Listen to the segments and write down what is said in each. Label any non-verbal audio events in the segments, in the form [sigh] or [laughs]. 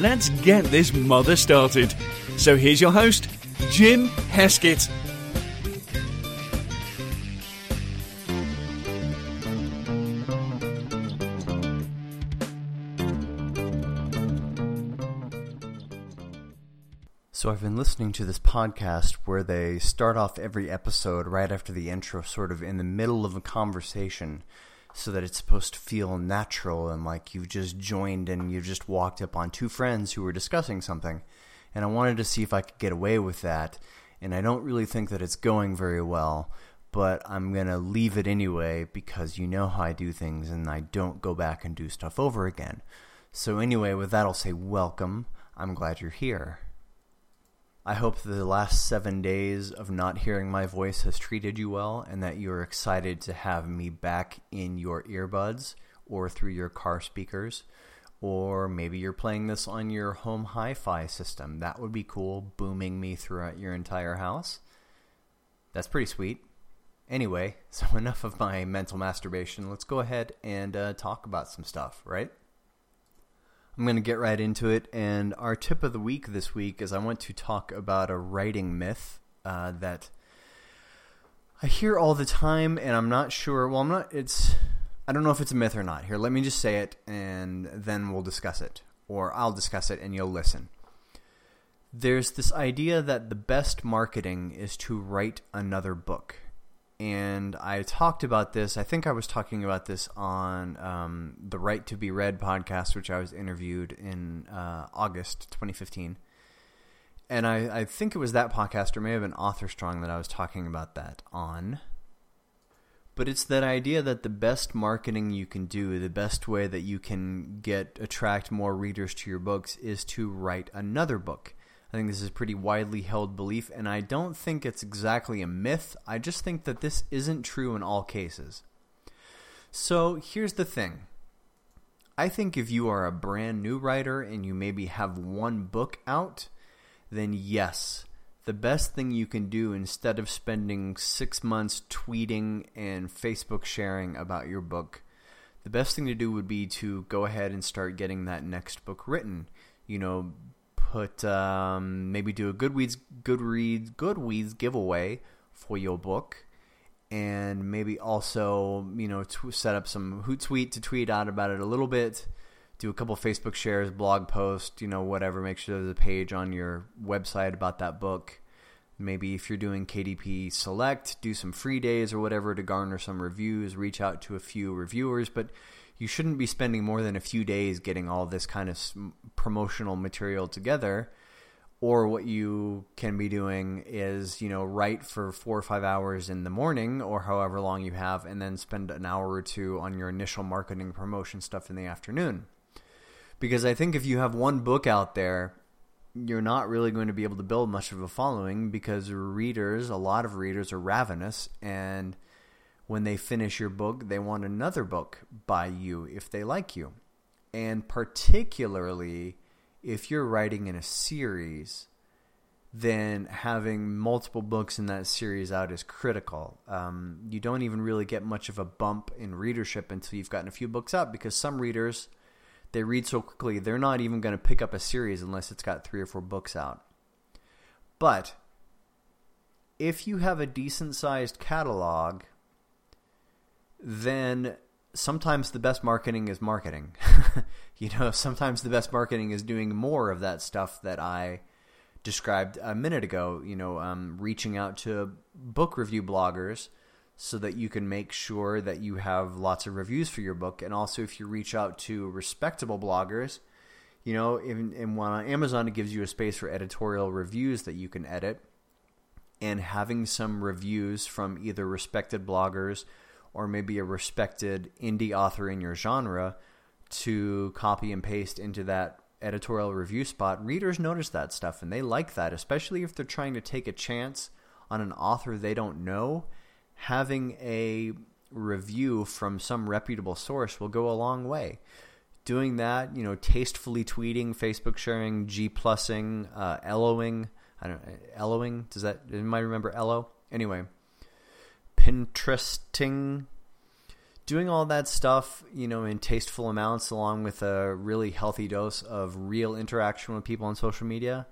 let's get this mother started. So here's your host, Jim Heskett. So I've been listening to this podcast where they start off every episode right after the intro, sort of in the middle of a conversation, so that it's supposed to feel natural and like you've just joined and you've just walked up on two friends who were discussing something. And I wanted to see if I could get away with that, and I don't really think that it's going very well, but I'm going to leave it anyway because you know how I do things and I don't go back and do stuff over again. So anyway, with that I'll say welcome. I'm glad you're here. I hope the last seven days of not hearing my voice has treated you well and that you're excited to have me back in your earbuds or through your car speakers. Or maybe you're playing this on your home hi-fi system. That would be cool, booming me throughout your entire house. That's pretty sweet. Anyway, [laughs] so enough of my mental masturbation. Let's go ahead and uh, talk about some stuff, right? I'm going to get right into it, and our tip of the week this week is I want to talk about a writing myth uh, that I hear all the time, and I'm not sure. Well, I'm not. It's I don't know if it's a myth or not. Here, let me just say it, and then we'll discuss it, or I'll discuss it, and you'll listen. There's this idea that the best marketing is to write another book and I talked about this. I think I was talking about this on um, the Right to Be Read podcast, which I was interviewed in uh, August 2015. And I, I think it was that podcast, or may have been Author Strong, that I was talking about that on. But it's that idea that the best marketing you can do, the best way that you can get attract more readers to your books is to write another book. I think this is a pretty widely held belief, and I don't think it's exactly a myth. I just think that this isn't true in all cases. So here's the thing. I think if you are a brand new writer and you maybe have one book out, then yes, the best thing you can do instead of spending six months tweeting and Facebook sharing about your book, the best thing to do would be to go ahead and start getting that next book written. You know, put um, maybe do a Goodreads Goodreads Goodreads giveaway for your book, and maybe also you know set up some Hootsuite to tweet out about it a little bit. Do a couple Facebook shares, blog post, you know whatever. Make sure there's a page on your website about that book. Maybe if you're doing KDP Select, do some free days or whatever to garner some reviews. Reach out to a few reviewers, but you shouldn't be spending more than a few days getting all this kind of promotional material together. Or what you can be doing is, you know, write for four or five hours in the morning or however long you have and then spend an hour or two on your initial marketing promotion stuff in the afternoon. Because I think if you have one book out there, you're not really going to be able to build much of a following because readers, a lot of readers are ravenous and – when they finish your book, they want another book by you if they like you. And particularly if you're writing in a series, then having multiple books in that series out is critical. Um, you don't even really get much of a bump in readership until you've gotten a few books out because some readers, they read so quickly, they're not even going to pick up a series unless it's got three or four books out. But if you have a decent-sized catalog then sometimes the best marketing is marketing. [laughs] you know, sometimes the best marketing is doing more of that stuff that I described a minute ago, you know, um, reaching out to book review bloggers so that you can make sure that you have lots of reviews for your book. And also if you reach out to respectable bloggers, you know, in, in on Amazon, it gives you a space for editorial reviews that you can edit. And having some reviews from either respected bloggers – or maybe a respected indie author in your genre to copy and paste into that editorial review spot, readers notice that stuff and they like that, especially if they're trying to take a chance on an author they don't know. Having a review from some reputable source will go a long way. Doing that, you know, tastefully tweeting, Facebook sharing, G plussing, uh, I don't Elloing, does that, anybody remember Ello? Anyway, Pinteresting, doing all that stuff, you know, in tasteful amounts, along with a really healthy dose of real interaction with people on social media.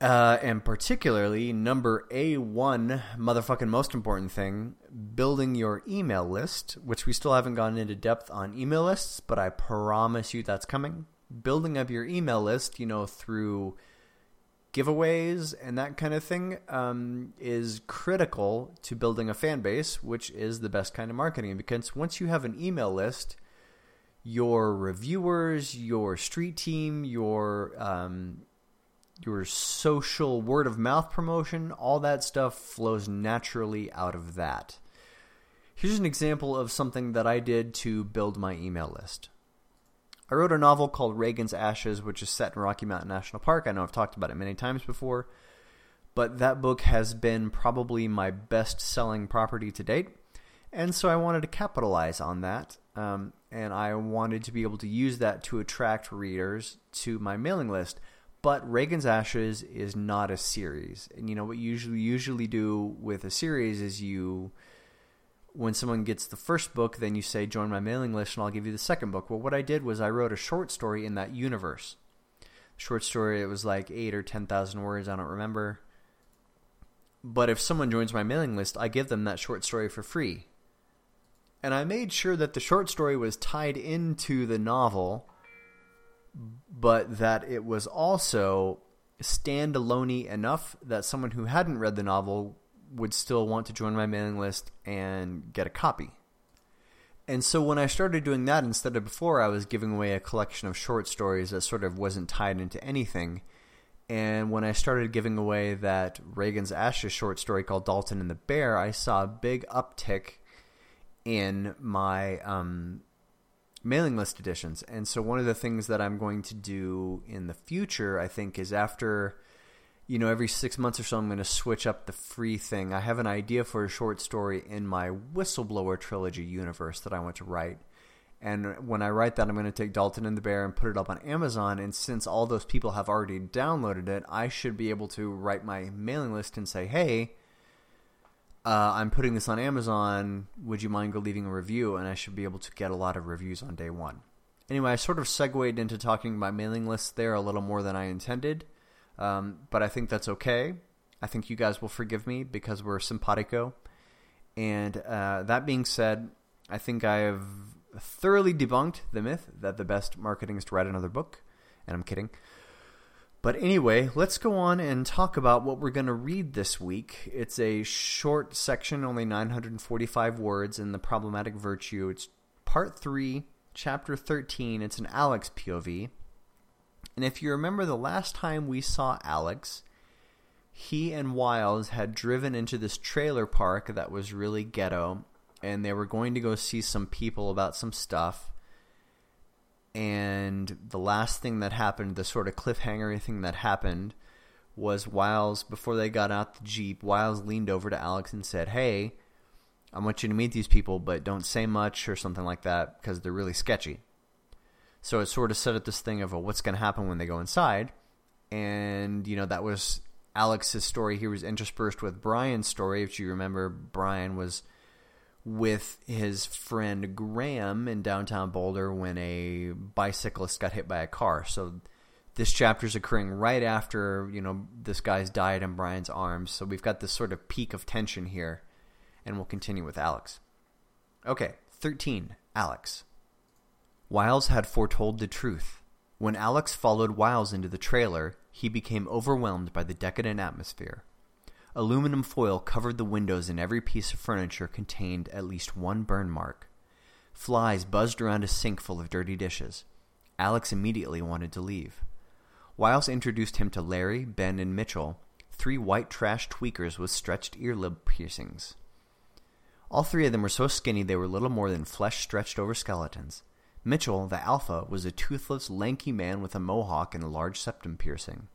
Uh, and particularly, number A1, motherfucking most important thing, building your email list, which we still haven't gone into depth on email lists, but I promise you that's coming. Building up your email list, you know, through giveaways and that kind of thing um, is critical to building a fan base, which is the best kind of marketing. Because once you have an email list, your reviewers, your street team, your um, your social word of mouth promotion, all that stuff flows naturally out of that. Here's an example of something that I did to build my email list. I wrote a novel called Reagan's Ashes, which is set in Rocky Mountain National Park. I know I've talked about it many times before, but that book has been probably my best-selling property to date, and so I wanted to capitalize on that, um, and I wanted to be able to use that to attract readers to my mailing list. But Reagan's Ashes is not a series, and you know what you usually usually do with a series is you when someone gets the first book, then you say, join my mailing list and I'll give you the second book. Well, what I did was I wrote a short story in that universe. Short story, it was like 8 or 10,000 words, I don't remember. But if someone joins my mailing list, I give them that short story for free. And I made sure that the short story was tied into the novel, but that it was also standalone enough that someone who hadn't read the novel would still want to join my mailing list and get a copy. And so when I started doing that, instead of before, I was giving away a collection of short stories that sort of wasn't tied into anything. And when I started giving away that Reagan's Ashes short story called Dalton and the Bear, I saw a big uptick in my um, mailing list editions. And so one of the things that I'm going to do in the future, I think, is after you know, every six months or so, I'm going to switch up the free thing. I have an idea for a short story in my Whistleblower trilogy universe that I want to write. And when I write that, I'm going to take Dalton and the Bear and put it up on Amazon. And since all those people have already downloaded it, I should be able to write my mailing list and say, hey, uh, I'm putting this on Amazon. Would you mind leaving a review? And I should be able to get a lot of reviews on day one. Anyway, I sort of segued into talking about mailing lists there a little more than I intended. Um, but I think that's okay. I think you guys will forgive me because we're simpatico. And uh, that being said, I think I have thoroughly debunked the myth that the best marketing is to write another book. And I'm kidding. But anyway, let's go on and talk about what we're going to read this week. It's a short section, only 945 words in The Problematic Virtue. It's part 3, chapter 13. It's an Alex POV. And if you remember the last time we saw Alex, he and Wiles had driven into this trailer park that was really ghetto, and they were going to go see some people about some stuff. And the last thing that happened, the sort of cliffhanger thing that happened, was Wiles, before they got out the Jeep, Wiles leaned over to Alex and said, hey, I want you to meet these people, but don't say much or something like that because they're really sketchy. So it sort of set up this thing of what's going to happen when they go inside. And, you know, that was Alex's story. He was interspersed with Brian's story. If you remember, Brian was with his friend Graham in downtown Boulder when a bicyclist got hit by a car. So this chapter is occurring right after, you know, this guy's died in Brian's arms. So we've got this sort of peak of tension here. And we'll continue with Alex. Okay, 13, Alex. Wiles had foretold the truth. When Alex followed Wiles into the trailer, he became overwhelmed by the decadent atmosphere. Aluminum foil covered the windows and every piece of furniture contained at least one burn mark. Flies buzzed around a sink full of dirty dishes. Alex immediately wanted to leave. Wiles introduced him to Larry, Ben, and Mitchell, three white trash tweakers with stretched ear-lobe piercings. All three of them were so skinny they were little more than flesh stretched over skeletons. Mitchell, the alpha, was a toothless, lanky man with a mohawk and a large septum piercing.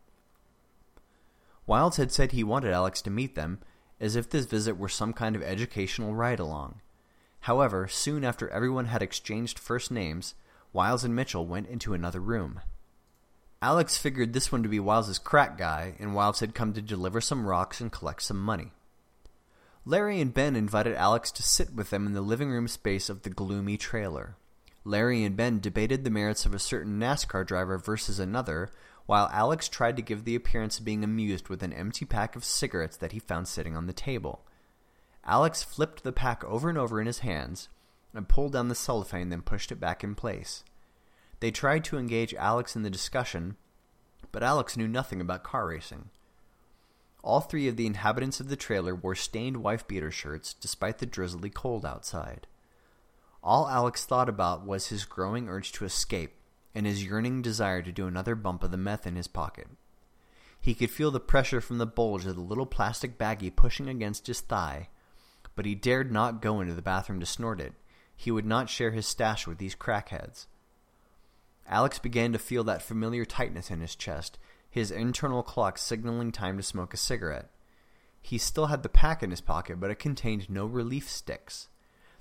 Wiles had said he wanted Alex to meet them, as if this visit were some kind of educational ride-along. However, soon after everyone had exchanged first names, Wiles and Mitchell went into another room. Alex figured this one to be Wiles's crack guy, and Wiles had come to deliver some rocks and collect some money. Larry and Ben invited Alex to sit with them in the living room space of the gloomy trailer. Larry and Ben debated the merits of a certain NASCAR driver versus another, while Alex tried to give the appearance of being amused with an empty pack of cigarettes that he found sitting on the table. Alex flipped the pack over and over in his hands, and pulled down the cellophane, then pushed it back in place. They tried to engage Alex in the discussion, but Alex knew nothing about car racing. All three of the inhabitants of the trailer wore stained wife-beater shirts despite the drizzly cold outside. All Alex thought about was his growing urge to escape and his yearning desire to do another bump of the meth in his pocket. He could feel the pressure from the bulge of the little plastic baggie pushing against his thigh, but he dared not go into the bathroom to snort it. He would not share his stash with these crackheads. Alex began to feel that familiar tightness in his chest, his internal clock signaling time to smoke a cigarette. He still had the pack in his pocket, but it contained no relief sticks.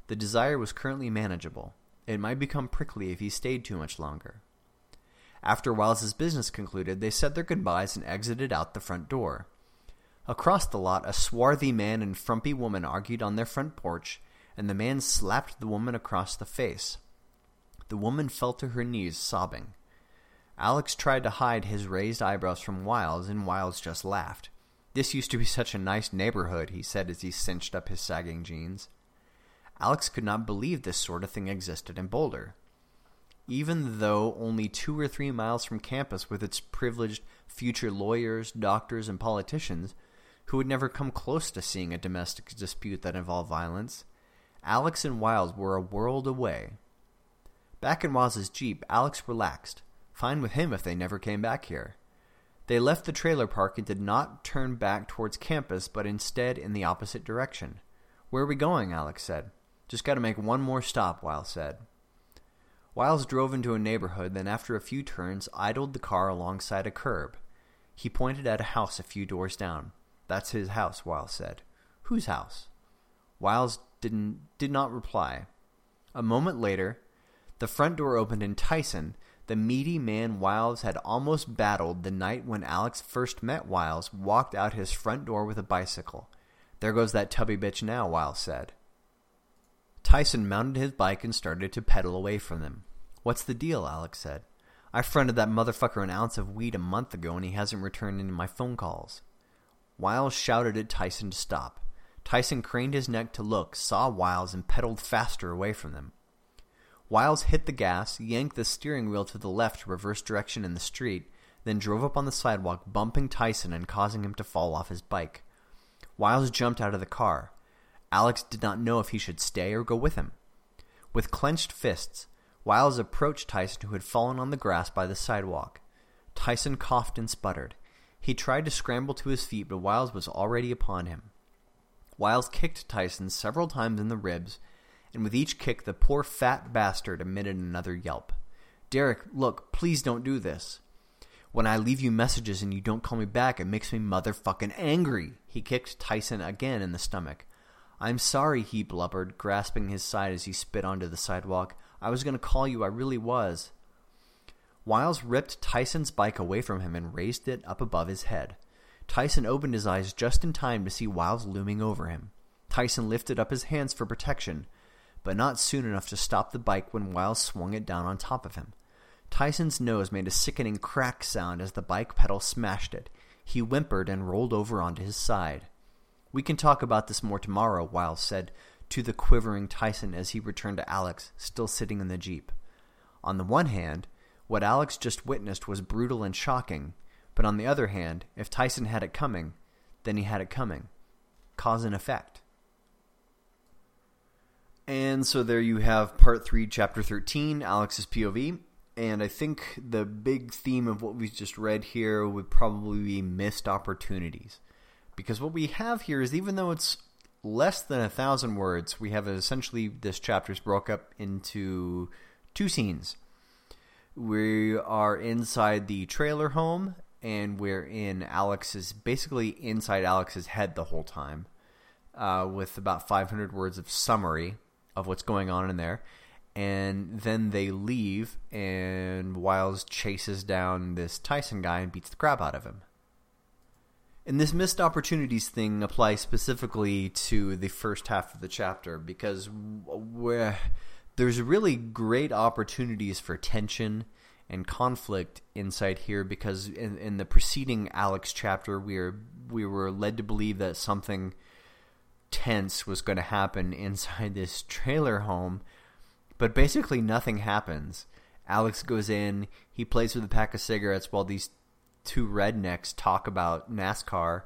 The desire was currently manageable. It might become prickly if he stayed too much longer. After Wiles's business concluded, they said their goodbyes and exited out the front door. Across the lot, a swarthy man and frumpy woman argued on their front porch, and the man slapped the woman across the face. The woman fell to her knees, sobbing. Alex tried to hide his raised eyebrows from Wiles, and Wiles just laughed. This used to be such a nice neighborhood, he said as he cinched up his sagging jeans. Alex could not believe this sort of thing existed in Boulder. Even though only two or three miles from campus with its privileged future lawyers, doctors, and politicians, who would never come close to seeing a domestic dispute that involved violence, Alex and Wiles were a world away. Back in Wiles's Jeep, Alex relaxed. Fine with him if they never came back here. They left the trailer park and did not turn back towards campus, but instead in the opposite direction. Where are we going? Alex said. Just got to make one more stop, Wiles said. Wiles drove into a neighborhood, then after a few turns, idled the car alongside a curb. He pointed at a house a few doors down. That's his house, Wiles said. Whose house? Wiles didn't, did not reply. A moment later, the front door opened and Tyson, the meaty man Wiles had almost battled the night when Alex first met Wiles, walked out his front door with a bicycle. There goes that tubby bitch now, Wiles said. Tyson mounted his bike and started to pedal away from them. What's the deal, Alex said. I fronted that motherfucker an ounce of weed a month ago and he hasn't returned any of my phone calls. Wiles shouted at Tyson to stop. Tyson craned his neck to look, saw Wiles, and pedaled faster away from them. Wiles hit the gas, yanked the steering wheel to the left to reverse direction in the street, then drove up on the sidewalk, bumping Tyson and causing him to fall off his bike. Wiles jumped out of the car. Alex did not know if he should stay or go with him. With clenched fists, Wiles approached Tyson who had fallen on the grass by the sidewalk. Tyson coughed and sputtered. He tried to scramble to his feet, but Wiles was already upon him. Wiles kicked Tyson several times in the ribs and with each kick the poor fat bastard emitted another yelp. Derek, look, please don't do this. When I leave you messages and you don't call me back, it makes me motherfucking angry. He kicked Tyson again in the stomach. I'm sorry, he blubbered, grasping his side as he spit onto the sidewalk. I was going to call you, I really was. Wiles ripped Tyson's bike away from him and raised it up above his head. Tyson opened his eyes just in time to see Wiles looming over him. Tyson lifted up his hands for protection, but not soon enough to stop the bike when Wiles swung it down on top of him. Tyson's nose made a sickening crack sound as the bike pedal smashed it. He whimpered and rolled over onto his side. We can talk about this more tomorrow, Wiles said to the quivering Tyson as he returned to Alex, still sitting in the Jeep. On the one hand, what Alex just witnessed was brutal and shocking, but on the other hand, if Tyson had it coming, then he had it coming. Cause and effect. And so there you have part 3, chapter 13, Alex's POV. And I think the big theme of what we just read here would probably be missed opportunities. Because what we have here is even though it's less than a thousand words, we have essentially this chapter is broke up into two scenes. We are inside the trailer home, and we're in Alex's, basically inside Alex's head the whole time, uh, with about 500 words of summary of what's going on in there. And then they leave, and Wiles chases down this Tyson guy and beats the crap out of him. And this missed opportunities thing applies specifically to the first half of the chapter because where there's really great opportunities for tension and conflict inside here because in, in the preceding Alex chapter we were we were led to believe that something tense was going to happen inside this trailer home but basically nothing happens. Alex goes in, he plays with a pack of cigarettes while these two rednecks talk about NASCAR,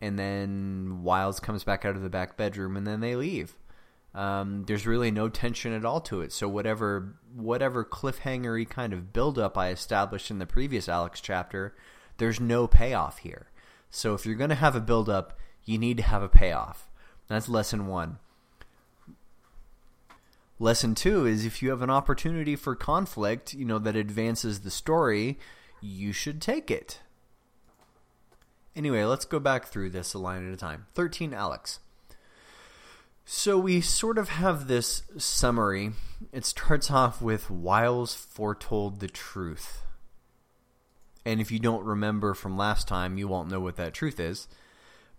and then Wiles comes back out of the back bedroom, and then they leave. Um, there's really no tension at all to it. So whatever whatever cliffhangery kind of buildup I established in the previous Alex chapter, there's no payoff here. So if you're going to have a buildup, you need to have a payoff. That's lesson one. Lesson two is if you have an opportunity for conflict, you know, that advances the story, you should take it. Anyway, let's go back through this a line at a time. 13 Alex. So we sort of have this summary. It starts off with Wiles foretold the truth. And if you don't remember from last time, you won't know what that truth is.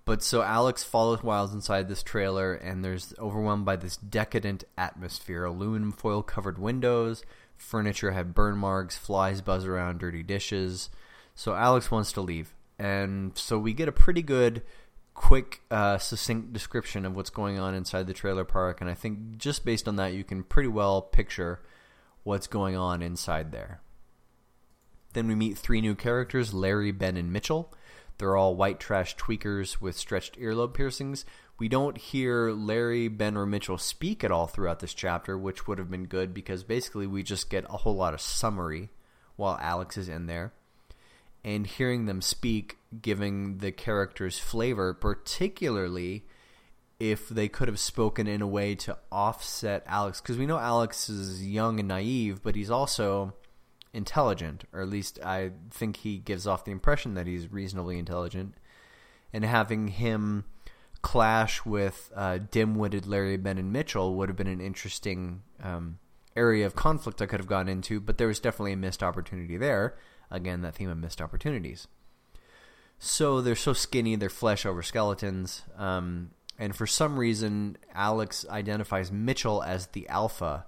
But so Alex follows Wiles inside this trailer, and there's overwhelmed by this decadent atmosphere. Aluminum foil covered windows, Furniture had burn marks, flies buzz around dirty dishes. So Alex wants to leave. And so we get a pretty good, quick, uh, succinct description of what's going on inside the trailer park. And I think just based on that, you can pretty well picture what's going on inside there. Then we meet three new characters, Larry, Ben, and Mitchell. They're all white trash tweakers with stretched earlobe piercings. We don't hear Larry, Ben, or Mitchell speak at all throughout this chapter, which would have been good because basically we just get a whole lot of summary while Alex is in there. And hearing them speak, giving the characters flavor, particularly if they could have spoken in a way to offset Alex. Because we know Alex is young and naive, but he's also intelligent, or at least I think he gives off the impression that he's reasonably intelligent. And having him clash with uh, dim-witted Larry, Ben, and Mitchell would have been an interesting um, area of conflict I could have gone into, but there was definitely a missed opportunity there. Again, that theme of missed opportunities. So they're so skinny, they're flesh over skeletons, um, and for some reason, Alex identifies Mitchell as the alpha,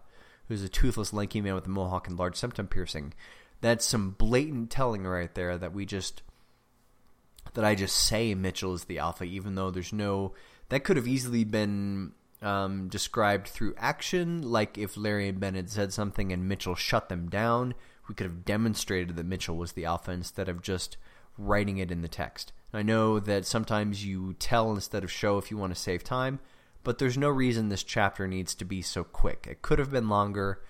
who's a toothless, lanky man with a mohawk and large septum piercing. That's some blatant telling right there that we just that I just say Mitchell is the alpha, even though there's no... That could have easily been um, described through action, like if Larry and Ben had said something and Mitchell shut them down, we could have demonstrated that Mitchell was the alpha instead of just writing it in the text. I know that sometimes you tell instead of show if you want to save time, but there's no reason this chapter needs to be so quick. It could have been longer.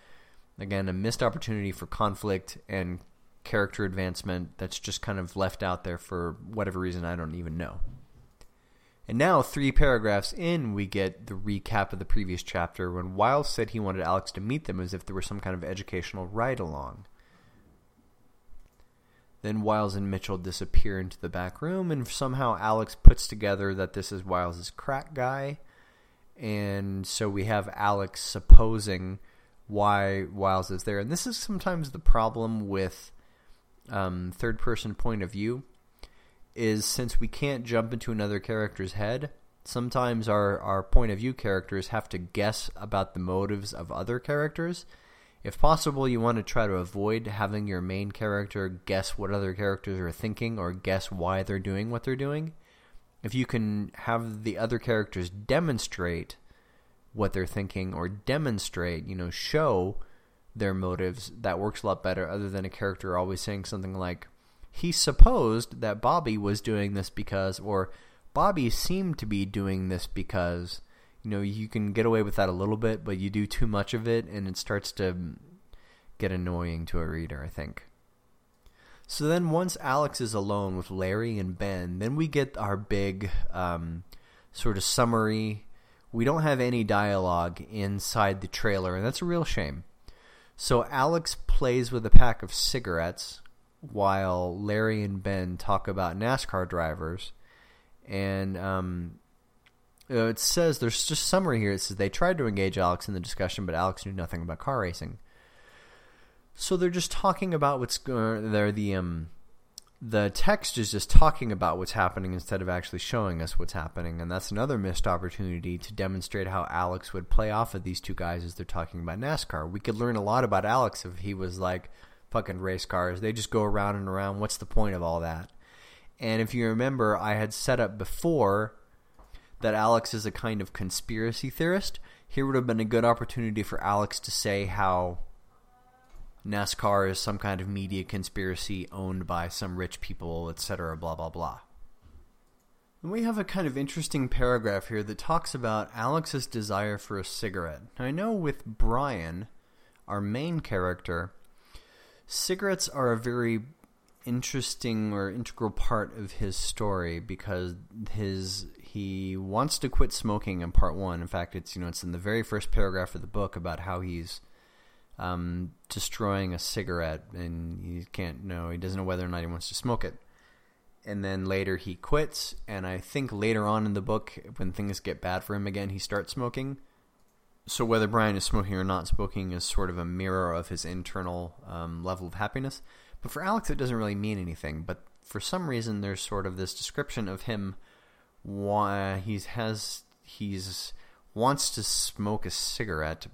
Again, a missed opportunity for conflict and character advancement that's just kind of left out there for whatever reason I don't even know. And now, three paragraphs in, we get the recap of the previous chapter when Wiles said he wanted Alex to meet them as if there were some kind of educational ride-along. Then Wiles and Mitchell disappear into the back room, and somehow Alex puts together that this is Wiles' crack guy. And so we have Alex supposing why Wiles is there. And this is sometimes the problem with um, third person point of view is since we can't jump into another character's head, sometimes our, our point of view characters have to guess about the motives of other characters. If possible, you want to try to avoid having your main character guess what other characters are thinking or guess why they're doing what they're doing. If you can have the other characters demonstrate what they're thinking or demonstrate, you know, show their motives, that works a lot better other than a character always saying something like, he supposed that Bobby was doing this because, or Bobby seemed to be doing this because, you know, you can get away with that a little bit, but you do too much of it and it starts to get annoying to a reader, I think. So then once Alex is alone with Larry and Ben, then we get our big um, sort of summary. We don't have any dialogue inside the trailer, and that's a real shame. So Alex plays with a pack of cigarettes while Larry and Ben talk about NASCAR drivers. And um, uh, it says, there's just summary here. It says they tried to engage Alex in the discussion, but Alex knew nothing about car racing. So they're just talking about what's going. They're the um, the text is just talking about what's happening instead of actually showing us what's happening, and that's another missed opportunity to demonstrate how Alex would play off of these two guys as they're talking about NASCAR. We could learn a lot about Alex if he was like fucking race cars. They just go around and around. What's the point of all that? And if you remember, I had set up before that Alex is a kind of conspiracy theorist. Here would have been a good opportunity for Alex to say how NASCAR is some kind of media conspiracy owned by some rich people, etc., blah, blah, blah. And we have a kind of interesting paragraph here that talks about Alex's desire for a cigarette. Now, I know with Brian, our main character, cigarettes are a very interesting or integral part of his story because his he wants to quit smoking in part one. In fact, it's you know it's in the very first paragraph of the book about how he's um, destroying a cigarette and he can't know he doesn't know whether or not he wants to smoke it. And then later he quits, and I think later on in the book, when things get bad for him again, he starts smoking. So whether Brian is smoking or not smoking is sort of a mirror of his internal um, level of happiness. But for Alex, it doesn't really mean anything. But for some reason, there's sort of this description of him. Why he has he's wants to smoke a cigarette,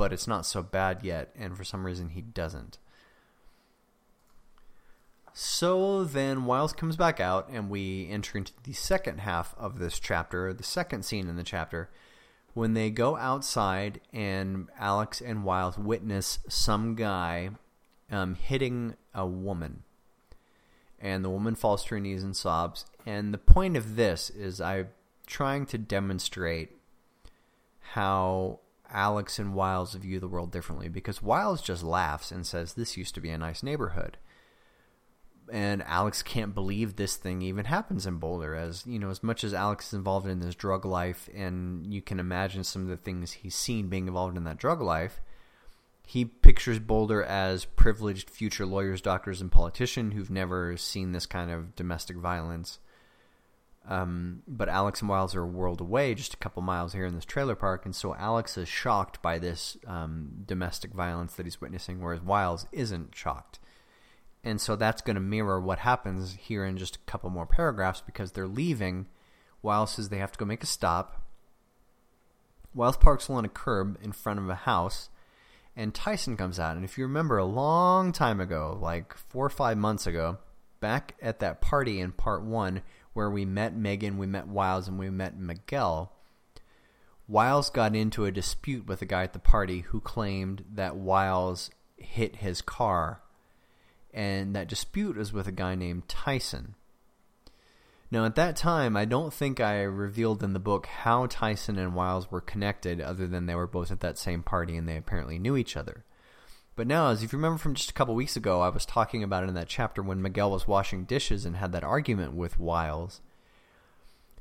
but it's not so bad yet, and for some reason he doesn't. So then Wiles comes back out, and we enter into the second half of this chapter, the second scene in the chapter, when they go outside and Alex and Wiles witness some guy um, hitting a woman. And the woman falls to her knees and sobs. And the point of this is I'm trying to demonstrate how Alex and Wiles view the world differently because Wiles just laughs and says, this used to be a nice neighborhood. And Alex can't believe this thing even happens in Boulder as, you know, as much as Alex is involved in this drug life and you can imagine some of the things he's seen being involved in that drug life, he pictures Boulder as privileged future lawyers, doctors, and politicians who've never seen this kind of domestic violence um, but Alex and Wiles are a world away, just a couple miles here in this trailer park, and so Alex is shocked by this um, domestic violence that he's witnessing, whereas Wiles isn't shocked. And so that's going to mirror what happens here in just a couple more paragraphs because they're leaving. Wiles says they have to go make a stop. Wiles parks along a curb in front of a house, and Tyson comes out. And if you remember a long time ago, like four or five months ago, back at that party in part one where we met Megan, we met Wiles, and we met Miguel, Wiles got into a dispute with a guy at the party who claimed that Wiles hit his car. And that dispute was with a guy named Tyson. Now, at that time, I don't think I revealed in the book how Tyson and Wiles were connected other than they were both at that same party and they apparently knew each other. But now, as if you remember from just a couple weeks ago, I was talking about it in that chapter when Miguel was washing dishes and had that argument with Wiles.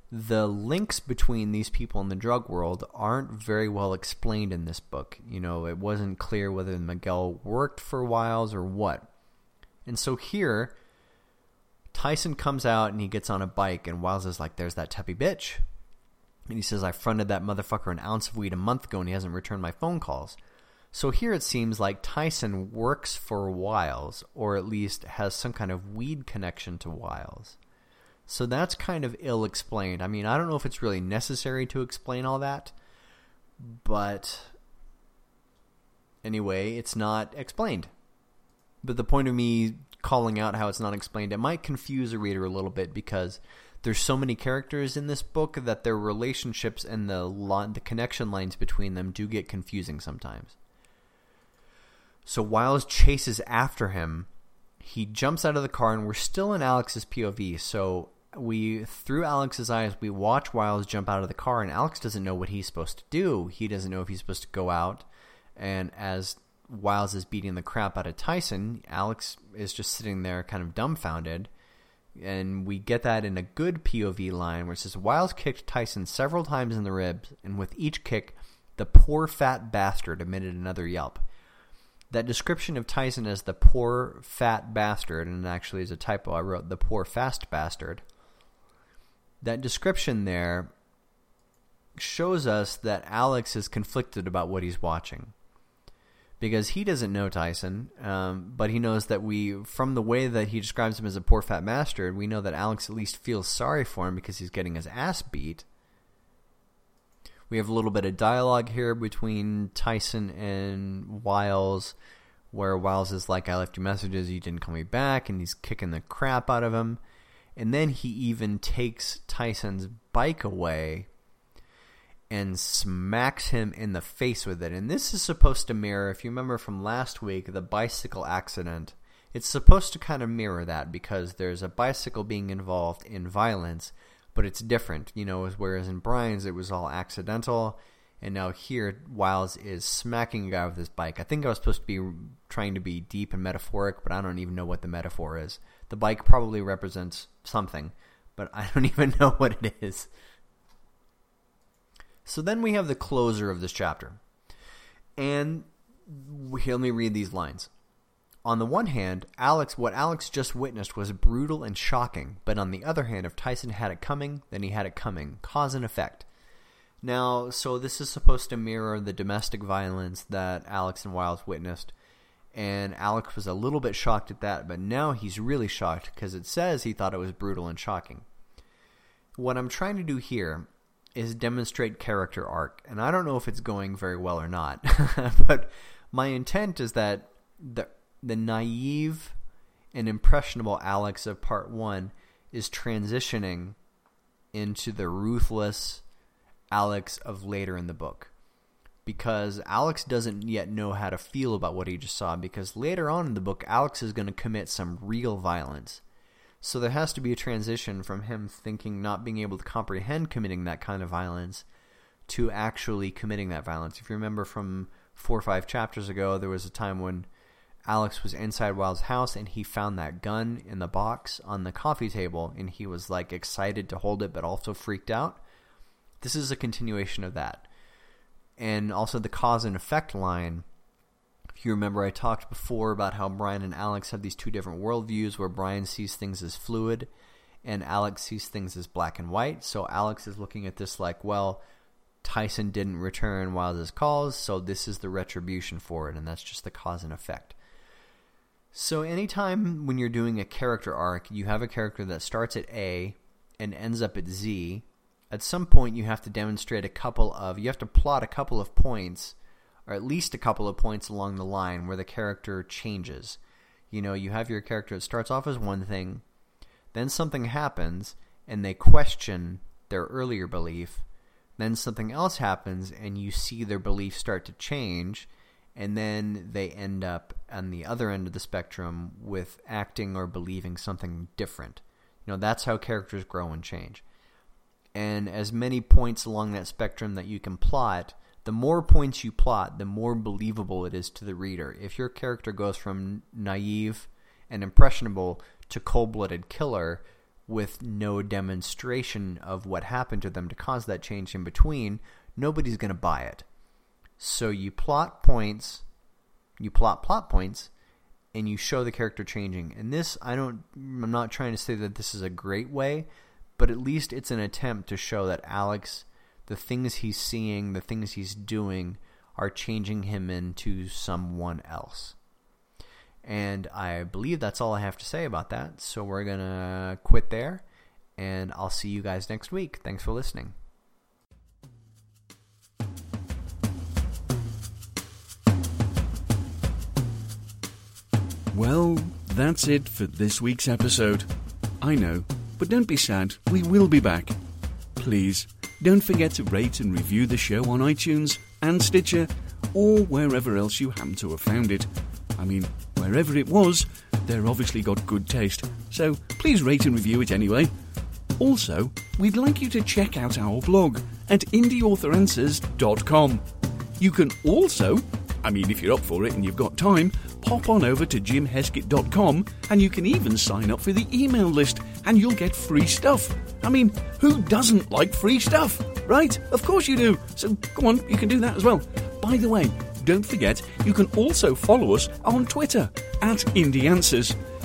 The links between these people in the drug world aren't very well explained in this book. You know, it wasn't clear whether Miguel worked for Wiles or what. And so here, Tyson comes out and he gets on a bike and Wiles is like, there's that tuppy bitch. And he says, I fronted that motherfucker an ounce of weed a month ago and he hasn't returned my phone calls. So here it seems like Tyson works for Wiles, or at least has some kind of weed connection to Wiles. So that's kind of ill-explained. I mean, I don't know if it's really necessary to explain all that, but anyway, it's not explained. But the point of me calling out how it's not explained, it might confuse a reader a little bit because there's so many characters in this book that their relationships and the the connection lines between them do get confusing sometimes. So Wiles chases after him. He jumps out of the car, and we're still in Alex's POV. So we, through Alex's eyes, we watch Wiles jump out of the car, and Alex doesn't know what he's supposed to do. He doesn't know if he's supposed to go out. And as Wiles is beating the crap out of Tyson, Alex is just sitting there kind of dumbfounded. And we get that in a good POV line where it says, Wiles kicked Tyson several times in the ribs, and with each kick, the poor fat bastard emitted another yelp. That description of Tyson as the poor fat bastard, and actually is a typo, I wrote the poor fast bastard. That description there shows us that Alex is conflicted about what he's watching. Because he doesn't know Tyson, um, but he knows that we, from the way that he describes him as a poor fat bastard, we know that Alex at least feels sorry for him because he's getting his ass beat. We have a little bit of dialogue here between Tyson and Wiles, where Wiles is like, I left you messages, you didn't call me back, and he's kicking the crap out of him. And then he even takes Tyson's bike away and smacks him in the face with it. And this is supposed to mirror, if you remember from last week, the bicycle accident. It's supposed to kind of mirror that because there's a bicycle being involved in violence, but it's different. You know, whereas in Brian's it was all accidental, and now here Wiles is smacking a guy with his bike. I think I was supposed to be trying to be deep and metaphoric, but I don't even know what the metaphor is. The bike probably represents something, but I don't [laughs] even know what it is. So then we have the closer of this chapter. And let me read these lines. On the one hand, Alex, what Alex just witnessed was brutal and shocking, but on the other hand, if Tyson had it coming, then he had it coming. Cause and effect. Now, so this is supposed to mirror the domestic violence that Alex and Wiles witnessed, and Alex was a little bit shocked at that, but now he's really shocked because it says he thought it was brutal and shocking. What I'm trying to do here is demonstrate character arc. And I don't know if it's going very well or not. [laughs] but my intent is that the the naive and impressionable Alex of part 1 is transitioning into the ruthless Alex of later in the book. Because Alex doesn't yet know how to feel about what he just saw because later on in the book Alex is going to commit some real violence. So there has to be a transition from him thinking not being able to comprehend committing that kind of violence to actually committing that violence. If you remember from four or five chapters ago, there was a time when Alex was inside Wiles' house and he found that gun in the box on the coffee table and he was like excited to hold it but also freaked out. This is a continuation of that. And also the cause and effect line if you remember, I talked before about how Brian and Alex have these two different worldviews where Brian sees things as fluid and Alex sees things as black and white. So Alex is looking at this like, well, Tyson didn't return Wiles' calls, so this is the retribution for it, and that's just the cause and effect. So anytime when you're doing a character arc, you have a character that starts at A and ends up at Z, at some point you have to demonstrate a couple of, you have to plot a couple of points or at least a couple of points along the line where the character changes. You know, you have your character that starts off as one thing, then something happens, and they question their earlier belief. Then something else happens, and you see their belief start to change, and then they end up on the other end of the spectrum with acting or believing something different. You know, that's how characters grow and change. And as many points along that spectrum that you can plot the more points you plot, the more believable it is to the reader. If your character goes from naive and impressionable to cold-blooded killer with no demonstration of what happened to them to cause that change in between, nobody's going to buy it. So you plot points, you plot plot points, and you show the character changing. And this, I don't, I'm not trying to say that this is a great way, but at least it's an attempt to show that Alex the things he's seeing, the things he's doing are changing him into someone else. And I believe that's all I have to say about that. So we're going to quit there, and I'll see you guys next week. Thanks for listening. Well, that's it for this week's episode. I know, but don't be sad. We will be back. Please don't forget to rate and review the show on iTunes and Stitcher or wherever else you happen to have found it. I mean, wherever it was, they're obviously got good taste, so please rate and review it anyway. Also, we'd like you to check out our blog at indieauthoranswers.com. You can also, I mean, if you're up for it and you've got time, pop on over to jimheskett.com and you can even sign up for the email list and you'll get free stuff. I mean, who doesn't like free stuff, right? Of course you do. So go on, you can do that as well. By the way, don't forget you can also follow us on Twitter at Indie Answers.